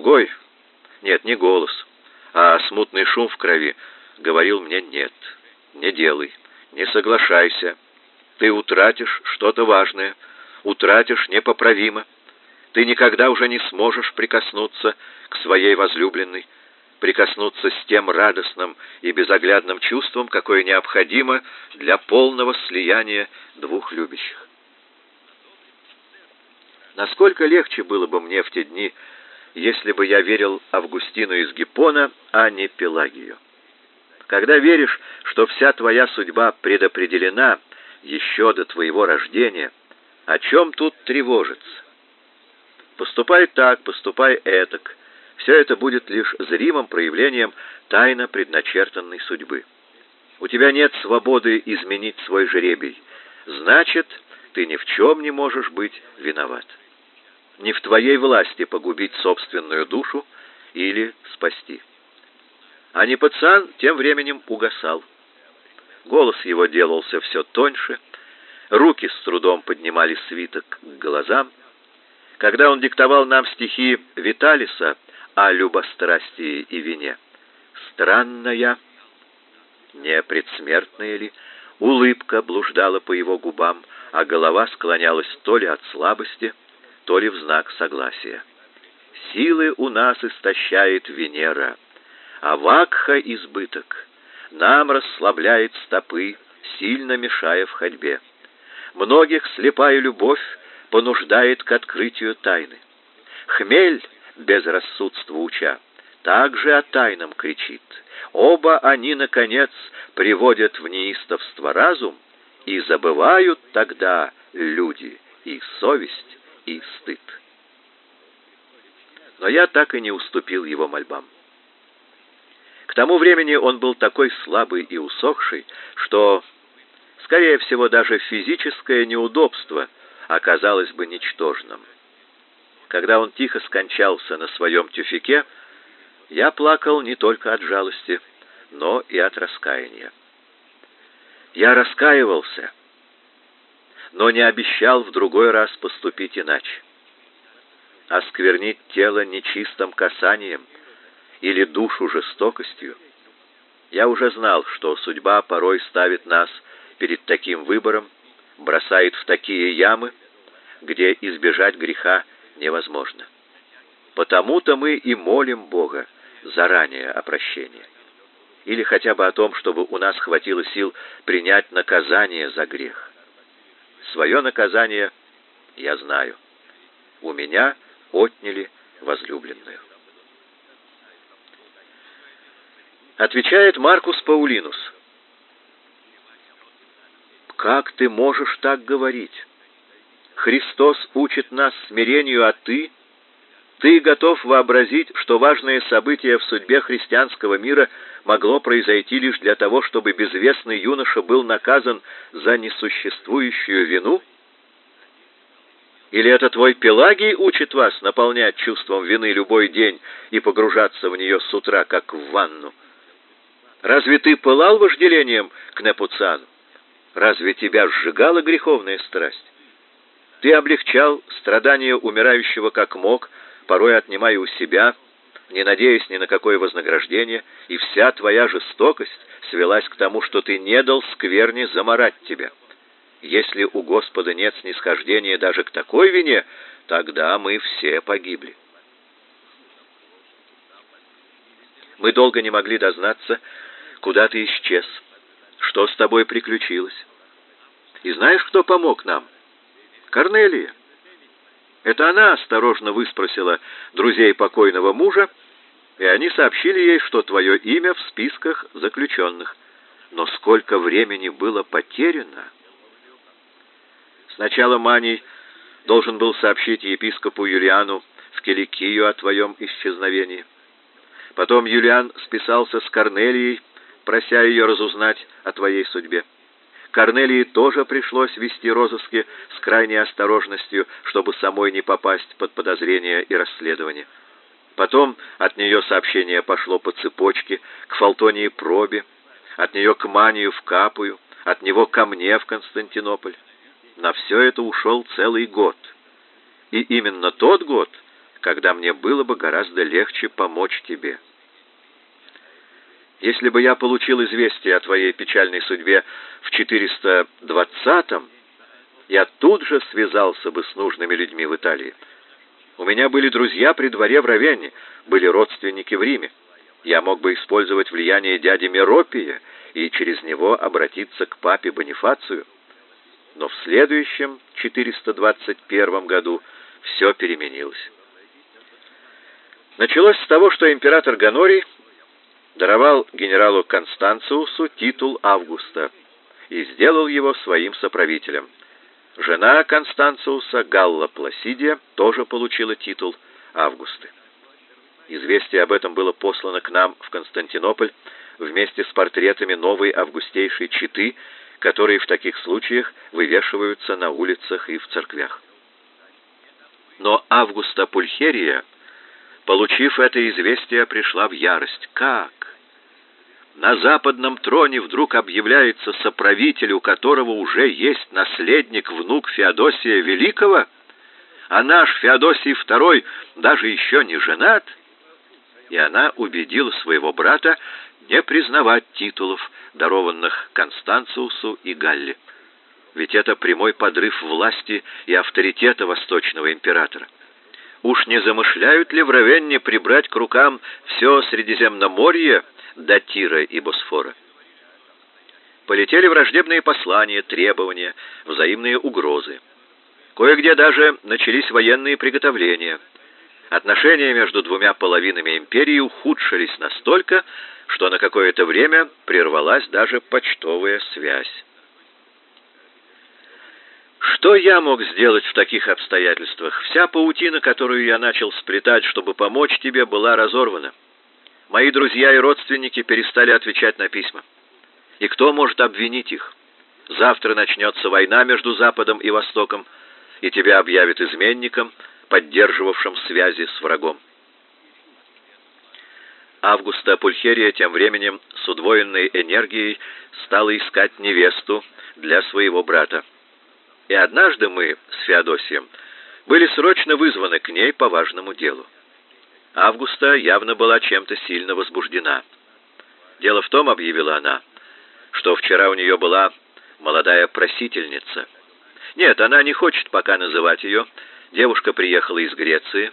другой, нет, не голос, а смутный шум в крови говорил мне «нет, не делай, не соглашайся, ты утратишь что-то важное, утратишь непоправимо, ты никогда уже не сможешь прикоснуться к своей возлюбленной, прикоснуться с тем радостным и безоглядным чувством, какое необходимо для полного слияния двух любящих. Насколько легче было бы мне в те дни, если бы я верил Августину из Гиппона, а не Пелагию. Когда веришь, что вся твоя судьба предопределена еще до твоего рождения, о чем тут тревожиться? Поступай так, поступай этак. Все это будет лишь зримым проявлением тайно предначертанной судьбы. У тебя нет свободы изменить свой жребий. Значит, ты ни в чем не можешь быть виноват. Не в твоей власти погубить собственную душу или спасти. А Непоцан тем временем угасал. Голос его делался все тоньше, руки с трудом поднимали свиток к глазам. Когда он диктовал нам стихи Виталиса о любострастии и вине, странная, не предсмертная ли, улыбка блуждала по его губам, а голова склонялась то ли от слабости, то ли в знак согласия. Силы у нас истощает Венера, а вакха избыток нам расслабляет стопы, сильно мешая в ходьбе. Многих слепая любовь понуждает к открытию тайны. Хмель, безрассудство уча, также о тайном кричит. Оба они, наконец, приводят в неистовство разум, и забывают тогда люди и совесть, и стыд. Но я так и не уступил его мольбам. К тому времени он был такой слабый и усохший, что, скорее всего, даже физическое неудобство оказалось бы ничтожным. Когда он тихо скончался на своем тюфике, я плакал не только от жалости, но и от раскаяния. Я раскаивался, но не обещал в другой раз поступить иначе. Осквернить тело нечистым касанием или душу жестокостью. Я уже знал, что судьба порой ставит нас перед таким выбором, бросает в такие ямы, где избежать греха невозможно. Потому-то мы и молим Бога заранее о прощении. Или хотя бы о том, чтобы у нас хватило сил принять наказание за грех. Свое наказание я знаю. У меня отняли возлюбленную. Отвечает Маркус Паулинус. Как ты можешь так говорить? Христос учит нас смирению, а ты ты готов вообразить, что важное событие в судьбе христианского мира могло произойти лишь для того, чтобы безвестный юноша был наказан за несуществующую вину? Или это твой Пелагий учит вас наполнять чувством вины любой день и погружаться в нее с утра, как в ванну? Разве ты пылал вожделением к Непуцану? Разве тебя сжигала греховная страсть? Ты облегчал страдания умирающего как мог, порой отнимая у себя, не надеясь ни на какое вознаграждение, и вся твоя жестокость свелась к тому, что ты не дал скверне заморать тебя. Если у Господа нет снисхождения даже к такой вине, тогда мы все погибли. Мы долго не могли дознаться, куда ты исчез, что с тобой приключилось. И знаешь, кто помог нам? Корнелия. Это она осторожно выспросила друзей покойного мужа, и они сообщили ей, что твое имя в списках заключенных. Но сколько времени было потеряно? Сначала Маний должен был сообщить епископу Юлиану в Киликию о твоем исчезновении. Потом Юлиан списался с Корнелией, прося ее разузнать о твоей судьбе. Корнелии тоже пришлось вести розыски с крайней осторожностью, чтобы самой не попасть под подозрение и расследование. Потом от нее сообщение пошло по цепочке к Фалтонии Пробе, от нее к Манию в Капую, от него ко мне в Константинополь. На все это ушел целый год. И именно тот год, когда мне было бы гораздо легче помочь тебе. Если бы я получил известие о твоей печальной судьбе в 420-м, я тут же связался бы с нужными людьми в Италии. У меня были друзья при дворе в Равенне, были родственники в Риме. Я мог бы использовать влияние дяди Меропия и через него обратиться к папе Бонифацию. Но в следующем, 421 году, все переменилось. Началось с того, что император Ганорий даровал генералу Констанциусу титул Августа и сделал его своим соправителем. Жена Констанциуса, Галла Пласидия, тоже получила титул Августы. Известие об этом было послано к нам в Константинополь вместе с портретами новой августейшей четы, которые в таких случаях вывешиваются на улицах и в церквях. Но Августа Пульхерия, получив это известие, пришла в ярость. Как? На западном троне вдруг объявляется соправитель, у которого уже есть наследник, внук Феодосия Великого, а наш Феодосий II даже еще не женат, и она убедила своего брата не признавать титулов, дарованных Констанциусу и Галле. Ведь это прямой подрыв власти и авторитета восточного императора. Уж не замышляют ли в Равенне прибрать к рукам все Средиземноморье до Тира и Босфора? Полетели враждебные послания, требования, взаимные угрозы. Кое-где даже начались военные приготовления. Отношения между двумя половинами империи ухудшились настолько, что на какое-то время прервалась даже почтовая связь. Что я мог сделать в таких обстоятельствах? Вся паутина, которую я начал сплетать, чтобы помочь тебе, была разорвана. Мои друзья и родственники перестали отвечать на письма. И кто может обвинить их? Завтра начнется война между Западом и Востоком, и тебя объявят изменником, поддерживавшим связи с врагом. Августа Пульхерия тем временем с удвоенной энергией стала искать невесту для своего брата. И однажды мы с Феодосием были срочно вызваны к ней по важному делу. Августа явно была чем-то сильно возбуждена. Дело в том, объявила она, что вчера у нее была молодая просительница. Нет, она не хочет пока называть ее. Девушка приехала из Греции.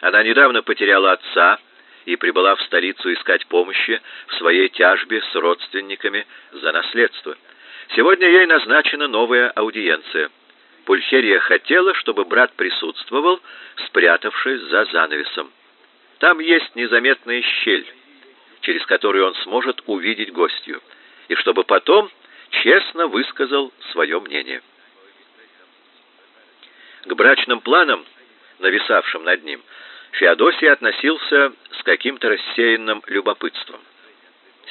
Она недавно потеряла отца и прибыла в столицу искать помощи в своей тяжбе с родственниками за наследство. Сегодня ей назначена новая аудиенция. Пульхерия хотела, чтобы брат присутствовал, спрятавшись за занавесом. Там есть незаметная щель, через которую он сможет увидеть гостью, и чтобы потом честно высказал свое мнение. К брачным планам, нависавшим над ним, Феодосий относился с каким-то рассеянным любопытством.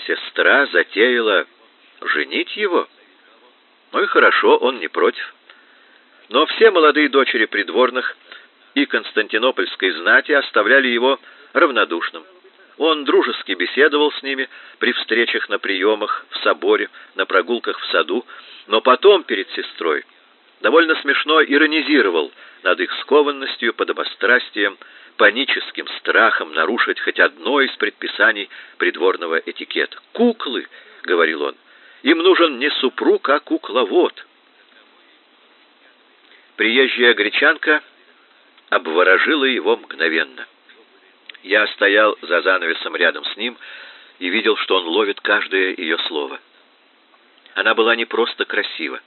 Сестра затеяла женить его? Ну и хорошо, он не против. Но все молодые дочери придворных и константинопольской знати оставляли его равнодушным. Он дружески беседовал с ними при встречах на приемах, в соборе, на прогулках в саду, но потом перед сестрой довольно смешно иронизировал над их скованностью, подобострастием, паническим страхом нарушить хоть одно из предписаний придворного этикета. «Куклы», — говорил он, — «им нужен не супруг, а кукловод». Приезжая гречанка обворожила его мгновенно. Я стоял за занавесом рядом с ним и видел, что он ловит каждое ее слово. Она была не просто красива.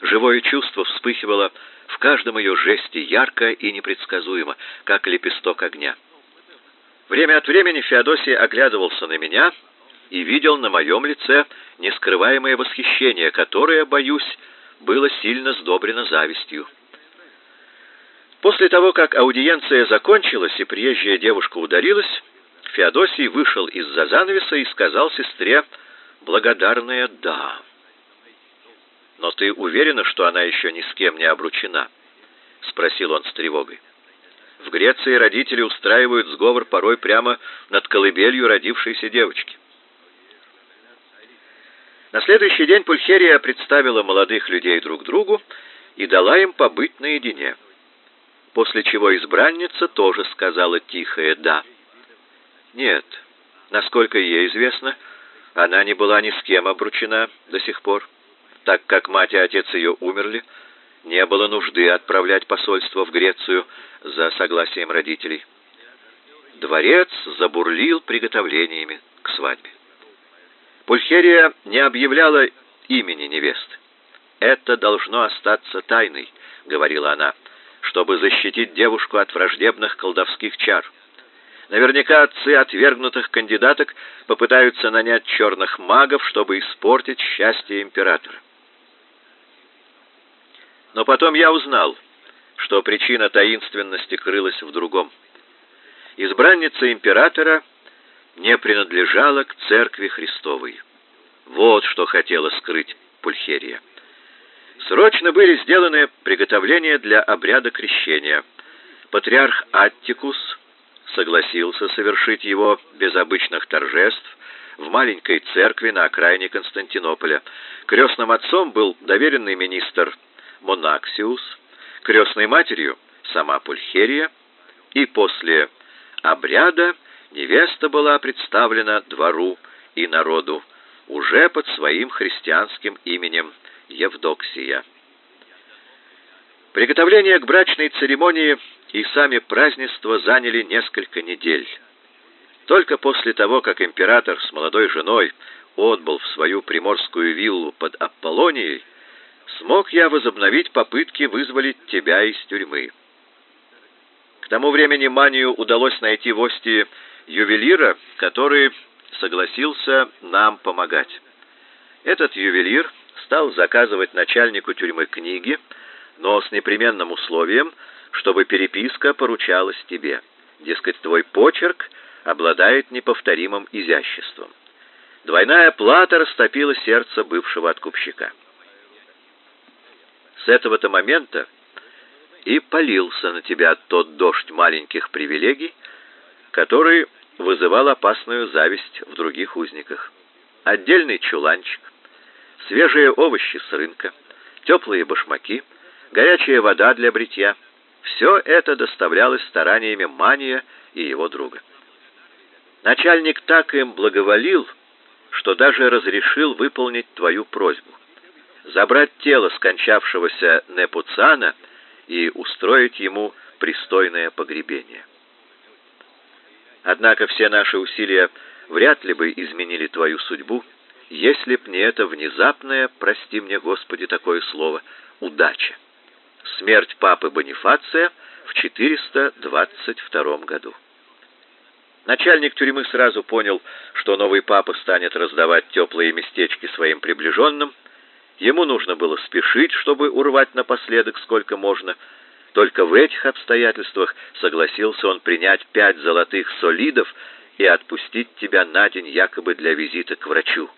Живое чувство вспыхивало в каждом ее жесте ярко и непредсказуемо, как лепесток огня. Время от времени Феодосий оглядывался на меня и видел на моем лице нескрываемое восхищение, которое, боюсь, было сильно сдобрено завистью. После того, как аудиенция закончилась и приезжая девушка ударилась, Феодосий вышел из-за занавеса и сказал сестре благодарное «да». «Но ты уверена, что она еще ни с кем не обручена?» — спросил он с тревогой. «В Греции родители устраивают сговор порой прямо над колыбелью родившейся девочки». На следующий день Пульхерия представила молодых людей друг другу и дала им побыть наедине. После чего избранница тоже сказала тихое «да». Нет, насколько ей известно, она не была ни с кем обручена до сих пор, так как мать и отец ее умерли, не было нужды отправлять посольство в Грецию за согласием родителей. Дворец забурлил приготовлениями к свадьбе. Пульхерия не объявляла имени невесты. «Это должно остаться тайной», — говорила она, — «чтобы защитить девушку от враждебных колдовских чар». Наверняка отцы отвергнутых кандидаток попытаются нанять черных магов, чтобы испортить счастье императора. Но потом я узнал, что причина таинственности крылась в другом. Избранница императора не принадлежала к церкви Христовой. Вот что хотела скрыть Пульхерия. Срочно были сделаны приготовления для обряда крещения. Патриарх Аттикус согласился совершить его без обычных торжеств в маленькой церкви на окраине Константинополя. Крестным отцом был доверенный министр Монаксиус, крестной матерью сама Пульхерия, и после обряда невеста была представлена двору и народу уже под своим христианским именем Евдоксия. Приготовления к брачной церемонии и сами празднества заняли несколько недель. Только после того, как император с молодой женой отбыл в свою приморскую виллу под Аполлонией, смог я возобновить попытки вызволить тебя из тюрьмы. К тому времени Манию удалось найти в Остии ювелира, который согласился нам помогать. Этот ювелир стал заказывать начальнику тюрьмы книги, но с непременным условием, чтобы переписка поручалась тебе. Дескать, твой почерк обладает неповторимым изяществом. Двойная плата растопила сердце бывшего откупщика. С этого-то момента и полился на тебя тот дождь маленьких привилегий, который вызывал опасную зависть в других узниках. Отдельный чуланчик, свежие овощи с рынка, теплые башмаки, горячая вода для бритья — все это доставлялось стараниями Мания и его друга. Начальник так им благоволил, что даже разрешил выполнить твою просьбу забрать тело скончавшегося Непуцана и устроить ему пристойное погребение. Однако все наши усилия вряд ли бы изменили твою судьбу, если б не это внезапное, прости мне, Господи, такое слово, удача. Смерть папы Бонифация в 422 году. Начальник тюрьмы сразу понял, что новый папа станет раздавать теплые местечки своим приближенным, Ему нужно было спешить, чтобы урвать напоследок сколько можно. Только в этих обстоятельствах согласился он принять пять золотых солидов и отпустить тебя на день якобы для визита к врачу.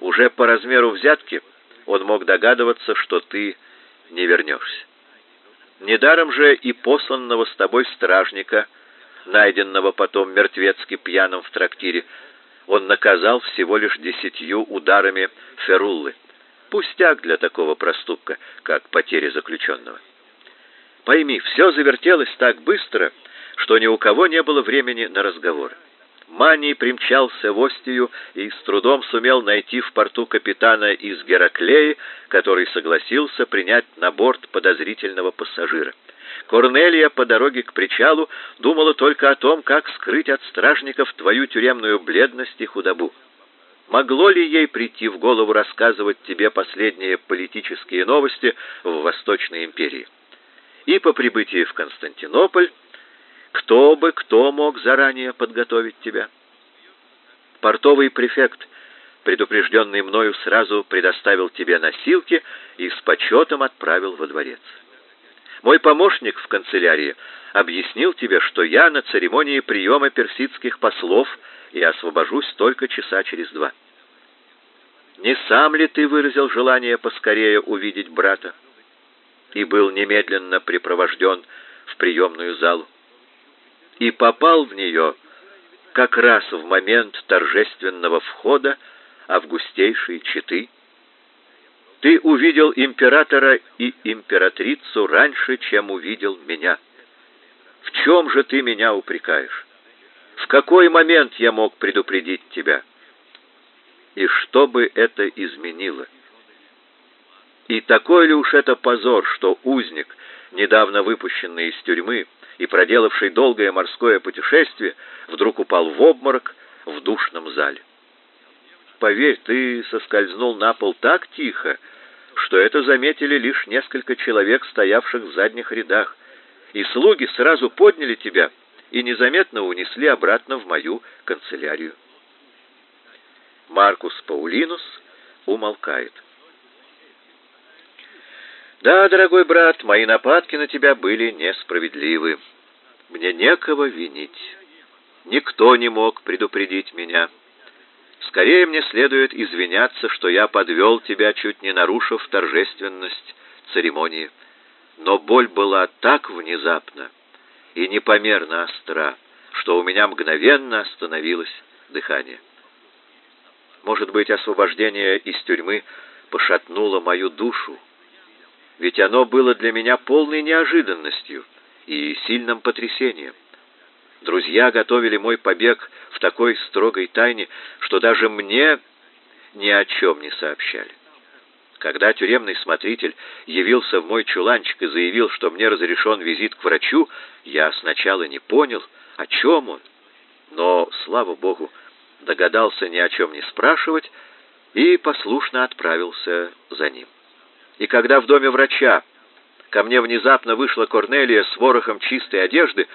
Уже по размеру взятки он мог догадываться, что ты не вернешься. Недаром же и посланного с тобой стражника, найденного потом мертвецки пьяным в трактире, он наказал всего лишь десятью ударами феруллы. Пустяк для такого проступка, как потеря заключенного. Пойми, все завертелось так быстро, что ни у кого не было времени на разговор. Маний примчался в Остию и с трудом сумел найти в порту капитана из Гераклеи, который согласился принять на борт подозрительного пассажира. Корнелия по дороге к причалу думала только о том, как скрыть от стражников твою тюремную бледность и худобу. Могло ли ей прийти в голову рассказывать тебе последние политические новости в Восточной империи? И по прибытии в Константинополь кто бы кто мог заранее подготовить тебя? Портовый префект, предупрежденный мною, сразу предоставил тебе носилки и с почетом отправил во дворец. Мой помощник в канцелярии объяснил тебе, что я на церемонии приема персидских послов и освобожусь только часа через два. Не сам ли ты выразил желание поскорее увидеть брата и был немедленно припровожден в приемную залу и попал в нее как раз в момент торжественного входа августейшей четы? Ты увидел императора и императрицу раньше, чем увидел меня. В чем же ты меня упрекаешь? В какой момент я мог предупредить тебя? И что бы это изменило? И такой ли уж это позор, что узник, недавно выпущенный из тюрьмы и проделавший долгое морское путешествие, вдруг упал в обморок в душном зале? Поверь, ты соскользнул на пол так тихо, что это заметили лишь несколько человек, стоявших в задних рядах, и слуги сразу подняли тебя и незаметно унесли обратно в мою канцелярию. Маркус Паулинус умолкает. Да, дорогой брат, мои нападки на тебя были несправедливы. Мне некого винить. Никто не мог предупредить меня. Скорее мне следует извиняться, что я подвел тебя, чуть не нарушив торжественность церемонии. Но боль была так внезапна и непомерно остра, что у меня мгновенно остановилось дыхание. Может быть, освобождение из тюрьмы пошатнуло мою душу, ведь оно было для меня полной неожиданностью и сильным потрясением. Друзья готовили мой побег в такой строгой тайне, что даже мне ни о чем не сообщали. Когда тюремный смотритель явился в мой чуланчик и заявил, что мне разрешен визит к врачу, я сначала не понял, о чем он, но, слава богу, догадался ни о чем не спрашивать и послушно отправился за ним. И когда в доме врача ко мне внезапно вышла Корнелия с ворохом чистой одежды,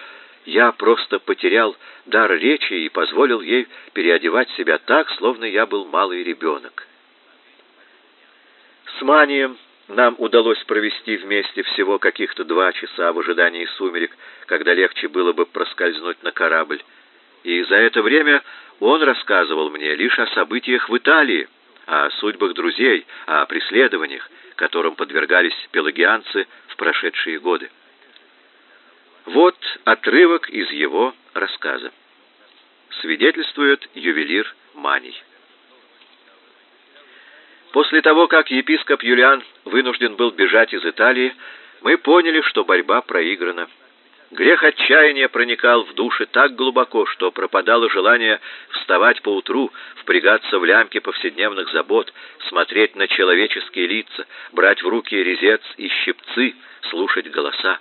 я просто потерял дар речи и позволил ей переодевать себя так, словно я был малый ребенок. С Манием нам удалось провести вместе всего каких-то два часа в ожидании сумерек, когда легче было бы проскользнуть на корабль. И за это время он рассказывал мне лишь о событиях в Италии, о судьбах друзей, о преследованиях, которым подвергались пелагианцы в прошедшие годы. Вот отрывок из его рассказа. Свидетельствует ювелир Маний. После того, как епископ Юлиан вынужден был бежать из Италии, мы поняли, что борьба проиграна. Грех отчаяния проникал в души так глубоко, что пропадало желание вставать поутру, впрягаться в лямки повседневных забот, смотреть на человеческие лица, брать в руки резец и щипцы, слушать голоса.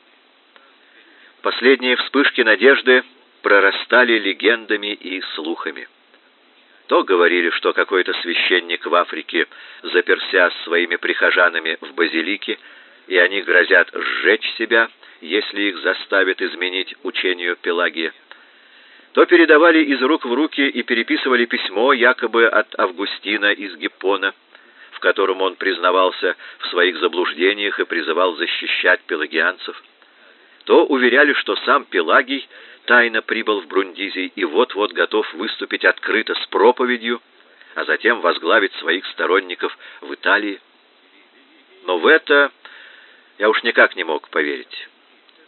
Последние вспышки надежды прорастали легендами и слухами. То говорили, что какой-то священник в Африке заперся с своими прихожанами в базилике, и они грозят сжечь себя, если их заставят изменить учению Пелагия. То передавали из рук в руки и переписывали письмо якобы от Августина из Гиппона, в котором он признавался в своих заблуждениях и призывал защищать пелагианцев. То уверяли, что сам Пелагий тайно прибыл в Брундизий и вот-вот готов выступить открыто с проповедью, а затем возглавить своих сторонников в Италии. Но в это я уж никак не мог поверить.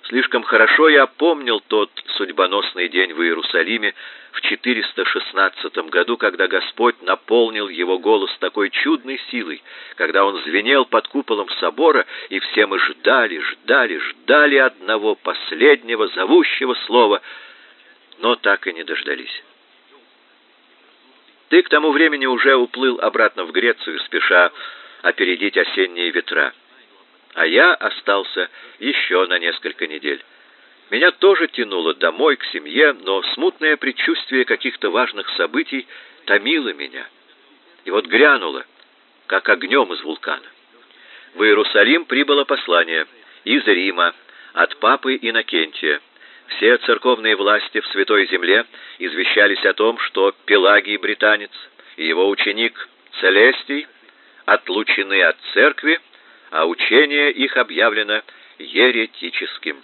Слишком хорошо я помнил тот судьбоносный день в Иерусалиме в 416 году, когда Господь наполнил его голос такой чудной силой, когда он звенел под куполом собора, и все мы ждали, ждали, ждали одного последнего зовущего слова, но так и не дождались. Ты к тому времени уже уплыл обратно в Грецию, спеша опередить осенние ветра а я остался еще на несколько недель. Меня тоже тянуло домой, к семье, но смутное предчувствие каких-то важных событий томило меня. И вот грянуло, как огнем из вулкана. В Иерусалим прибыло послание из Рима от папы Иннокентия. Все церковные власти в Святой Земле извещались о том, что Пелагий британец и его ученик Целестий отлучены от церкви а учение их объявлено еретическим.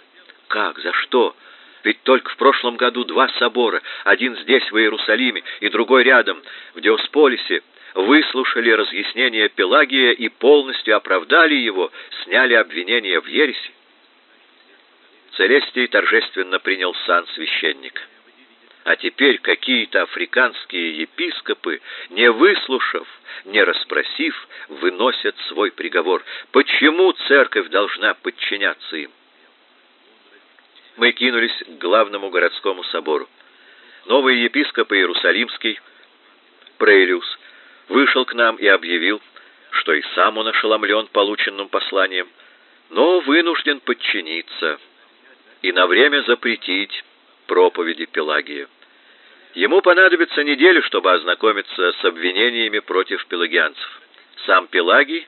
Как? За что? Ведь только в прошлом году два собора, один здесь, в Иерусалиме, и другой рядом, в Диосполисе, выслушали разъяснение Пелагия и полностью оправдали его, сняли обвинения в ереси. Целестий торжественно принял сан священника. А теперь какие-то африканские епископы, не выслушав, не расспросив, выносят свой приговор. Почему церковь должна подчиняться им? Мы кинулись к главному городскому собору. Новый епископ Иерусалимский, Прейлиус, вышел к нам и объявил, что и сам он ошеломлен полученным посланием, но вынужден подчиниться и на время запретить проповеди Пелагия. Ему понадобится неделя, чтобы ознакомиться с обвинениями против пелагианцев. Сам Пелагий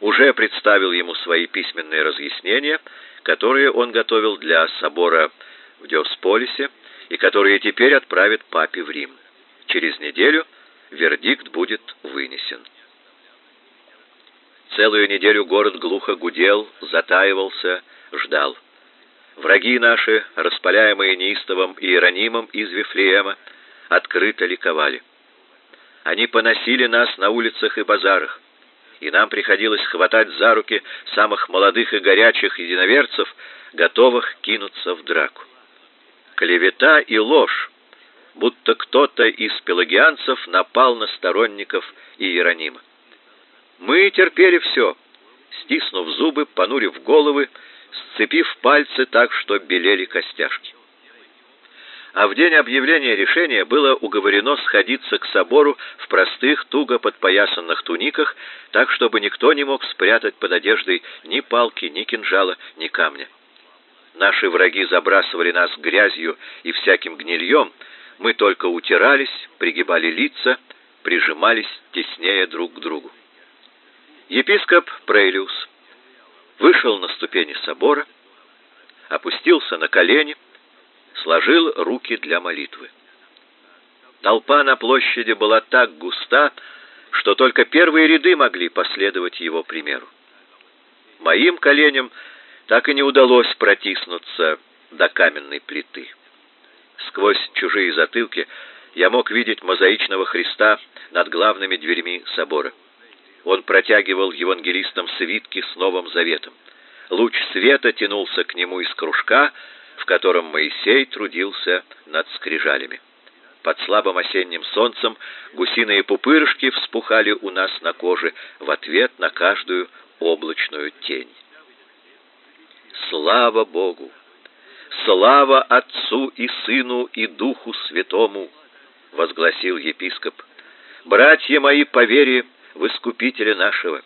уже представил ему свои письменные разъяснения, которые он готовил для собора в Диосполисе и которые теперь отправит папе в Рим. Через неделю вердикт будет вынесен. Целую неделю город глухо гудел, затаивался, ждал. Враги наши, распаляемые неистовым Иеронимом из Вифлеема, открыто ликовали. Они поносили нас на улицах и базарах, и нам приходилось хватать за руки самых молодых и горячих единоверцев, готовых кинуться в драку. Клевета и ложь, будто кто-то из пелагианцев напал на сторонников Иеронима. Мы терпели все, стиснув зубы, понурив головы, сцепив пальцы так, что белели костяшки. А в день объявления решения было уговорено сходиться к собору в простых, туго подпоясанных туниках, так, чтобы никто не мог спрятать под одеждой ни палки, ни кинжала, ни камня. Наши враги забрасывали нас грязью и всяким гнильем, мы только утирались, пригибали лица, прижимались теснее друг к другу. Епископ Прейлиус вышел на ступени собора, опустился на колени, сложил руки для молитвы. Толпа на площади была так густа, что только первые ряды могли последовать его примеру. Моим коленям так и не удалось протиснуться до каменной плиты. Сквозь чужие затылки я мог видеть мозаичного Христа над главными дверями собора. Он протягивал евангелистам свитки с Новым Заветом. Луч света тянулся к нему из кружка, в котором Моисей трудился над скрижалями. Под слабым осенним солнцем гусиные пупырышки вспухали у нас на коже в ответ на каждую облачную тень. Слава Богу! Слава Отцу и Сыну и Духу Святому! возгласил епископ. Братья мои по вере в Искупителя нашего.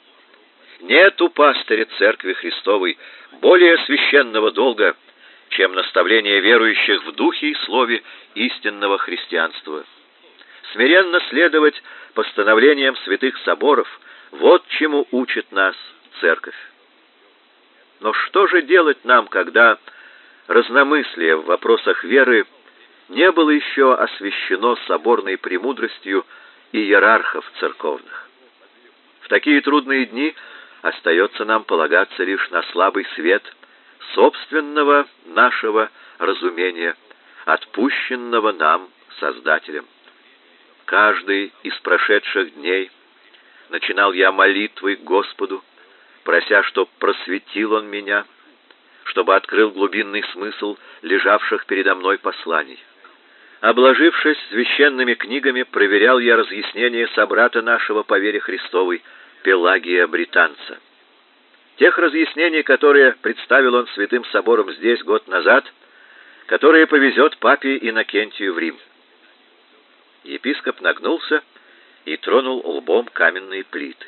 Нет у пастыря Церкви Христовой более священного долга, чем наставление верующих в духе и слове истинного христианства. Смиренно следовать постановлениям святых соборов, вот чему учит нас Церковь. Но что же делать нам, когда разномыслие в вопросах веры не было еще освящено соборной премудростью иерархов церковных? В такие трудные дни остается нам полагаться лишь на слабый свет собственного нашего разумения, отпущенного нам Создателем. Каждый из прошедших дней начинал я молитвой Господу, прося, чтоб просветил Он меня, чтобы открыл глубинный смысл лежавших передо мной посланий. Обложившись священными книгами, проверял я разъяснения собрата нашего по вере Христовой, Пелагия Британца. Тех разъяснений, которые представил он святым собором здесь год назад, которые повезет папе Иннокентию в Рим. Епископ нагнулся и тронул лбом каменные плиты.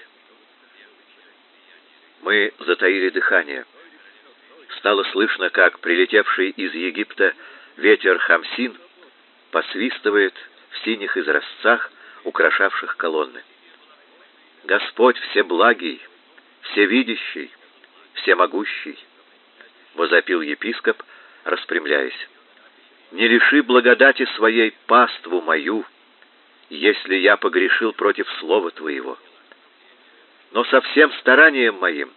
Мы затаили дыхание. Стало слышно, как прилетевший из Египта ветер хамсин посвистывает в синих изразцах, украшавших колонны. Господь всеблагий, всевидящий, всемогущий, возопил епископ, распрямляясь. Не лиши благодати своей паству мою, если я погрешил против слова твоего. Но со всем старанием моим,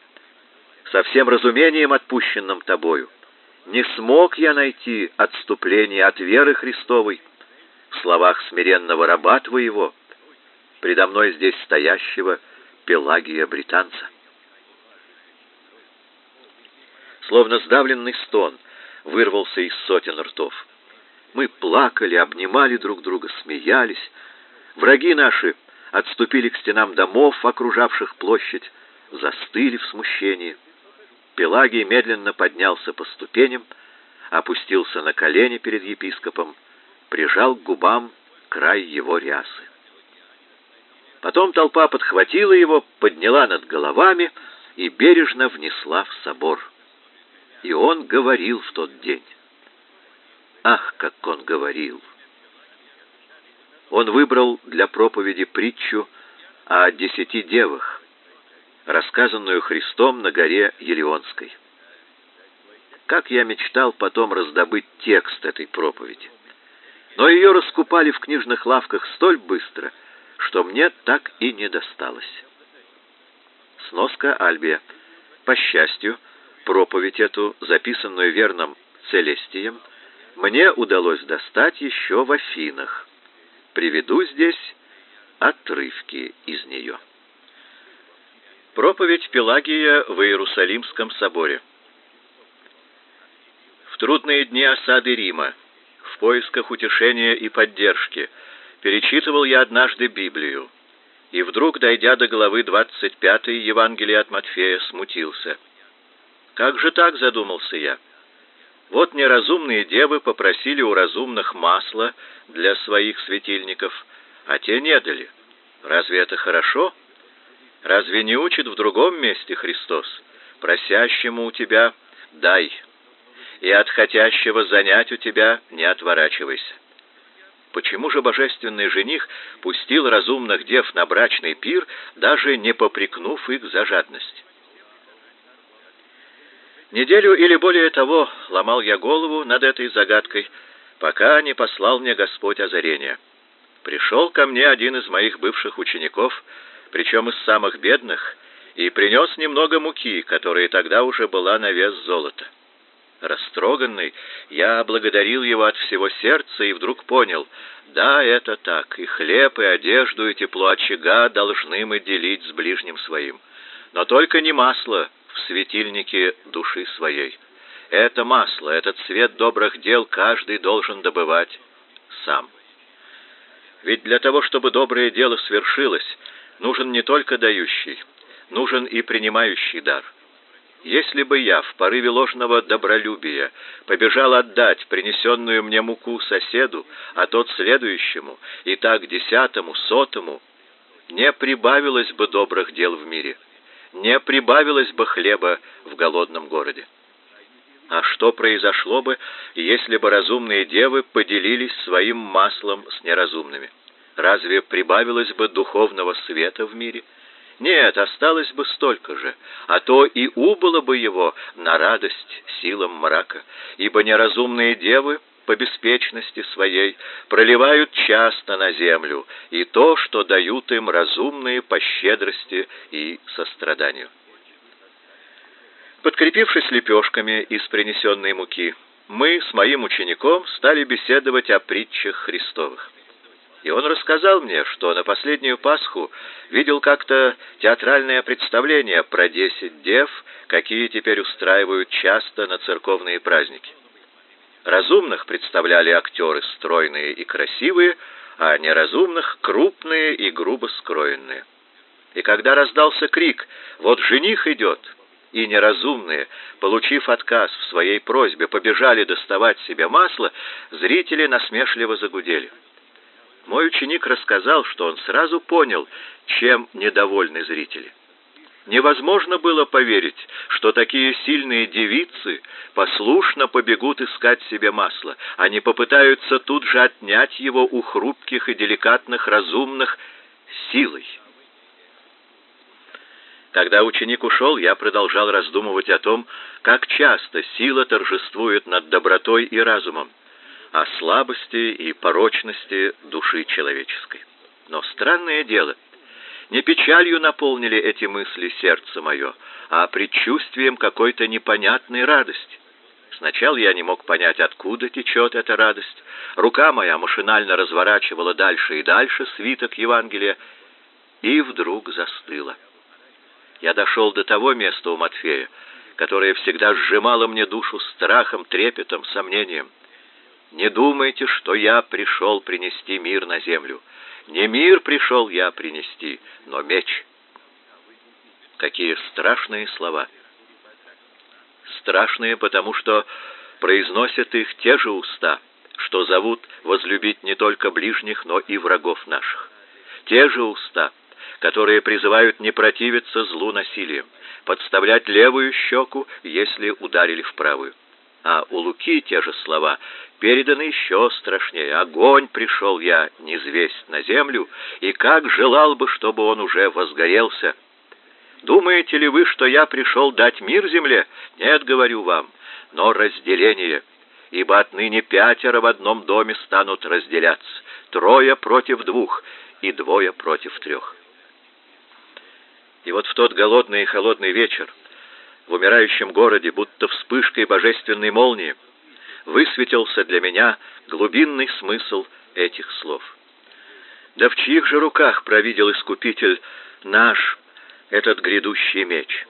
со всем разумением отпущенным тобою, не смог я найти отступление от веры Христовой в словах смиренного раба твоего, предо мной здесь стоящего Пелагия британца. Словно сдавленный стон вырвался из сотен ртов. Мы плакали, обнимали друг друга, смеялись. Враги наши отступили к стенам домов, окружавших площадь, застыли в смущении. Пелагий медленно поднялся по ступеням, опустился на колени перед епископом, прижал к губам край его рясы. Потом толпа подхватила его, подняла над головами и бережно внесла в собор. И он говорил в тот день. Ах, как он говорил! Он выбрал для проповеди притчу о десяти девах, рассказанную Христом на горе Елеонской. Как я мечтал потом раздобыть текст этой проповеди. Но ее раскупали в книжных лавках столь быстро, что мне так и не досталось. Сноска Альбия. По счастью, проповедь эту, записанную верным Целестием, мне удалось достать еще в Афинах. Приведу здесь отрывки из нее. Проповедь Пелагия в Иерусалимском соборе. В трудные дни осады Рима, в поисках утешения и поддержки, перечитывал я однажды Библию, и вдруг, дойдя до главы 25 Евангелия от Матфея, смутился. Как же так, задумался я? Вот неразумные девы попросили у разумных масла для своих светильников, а те не дали. Разве это хорошо? Разве не учит в другом месте Христос? Просящему у тебя дай, и от хотящего занять у тебя не отворачивайся. Почему же божественный жених пустил разумных дев на брачный пир, даже не попрекнув их за жадность? Неделю или более того ломал я голову над этой загадкой, пока не послал мне Господь озарение. Пришел ко мне один из моих бывших учеников, причем из самых бедных, и принес немного муки, которая тогда уже была на вес золота. Растроганный, я благодарил его от всего сердца и вдруг понял, да, это так, и хлеб, и одежду, и тепло очага должны мы делить с ближним своим. Но только не масло, в светильнике души своей. Это масло, этот свет добрых дел каждый должен добывать сам. Ведь для того, чтобы доброе дело свершилось, нужен не только дающий, нужен и принимающий дар. Если бы я в порыве ложного добролюбия побежал отдать принесенную мне муку соседу, а тот следующему, и так десятому, сотому, не прибавилось бы добрых дел в мире не прибавилось бы хлеба в голодном городе. А что произошло бы, если бы разумные девы поделились своим маслом с неразумными? Разве прибавилось бы духовного света в мире? Нет, осталось бы столько же, а то и убыло бы его на радость силам мрака, ибо неразумные девы по беспечности своей проливают часто на землю и то, что дают им разумные по щедрости и состраданию. Подкрепившись лепешками из принесенной муки, мы с моим учеником стали беседовать о притчах Христовых. И он рассказал мне, что на последнюю Пасху видел как-то театральное представление про десять дев, какие теперь устраивают часто на церковные праздники. Разумных представляли актеры стройные и красивые, а неразумных — крупные и грубо скроенные. И когда раздался крик «Вот жених идет!», и неразумные, получив отказ в своей просьбе, побежали доставать себе масло, зрители насмешливо загудели. Мой ученик рассказал, что он сразу понял, чем недовольны зрители. Невозможно было поверить, что такие сильные девицы послушно побегут искать себе масло. Они попытаются тут же отнять его у хрупких и деликатных разумных силой. Когда ученик ушел, я продолжал раздумывать о том, как часто сила торжествует над добротой и разумом, о слабости и порочности души человеческой. Но странное дело — не печалью наполнили эти мысли сердце мое, а предчувствием какой-то непонятной радости. Сначала я не мог понять, откуда течет эта радость. Рука моя машинально разворачивала дальше и дальше свиток Евангелия, и вдруг застыла. Я дошел до того места у Матфея, которое всегда сжимало мне душу страхом, трепетом, сомнением. Не думайте, что я пришел принести мир на землю. Не мир пришел я принести, но меч. Какие страшные слова! Страшные, потому что произносят их те же уста, что зовут возлюбить не только ближних, но и врагов наших. Те же уста, которые призывают не противиться злу насилием, подставлять левую щеку, если ударили в правую. А у Луки те же слова переданы еще страшнее. «Огонь пришел я, незвесть на землю, и как желал бы, чтобы он уже возгорелся». Думаете ли вы, что я пришел дать мир земле? Нет, говорю вам, но разделение. Ибо отныне пятеро в одном доме станут разделяться, трое против двух и двое против трех. И вот в тот голодный и холодный вечер, в умирающем городе, будто вспышкой божественной молнии, высветился для меня глубинный смысл этих слов. Да в чьих же руках провидел Искупитель наш этот грядущий меч?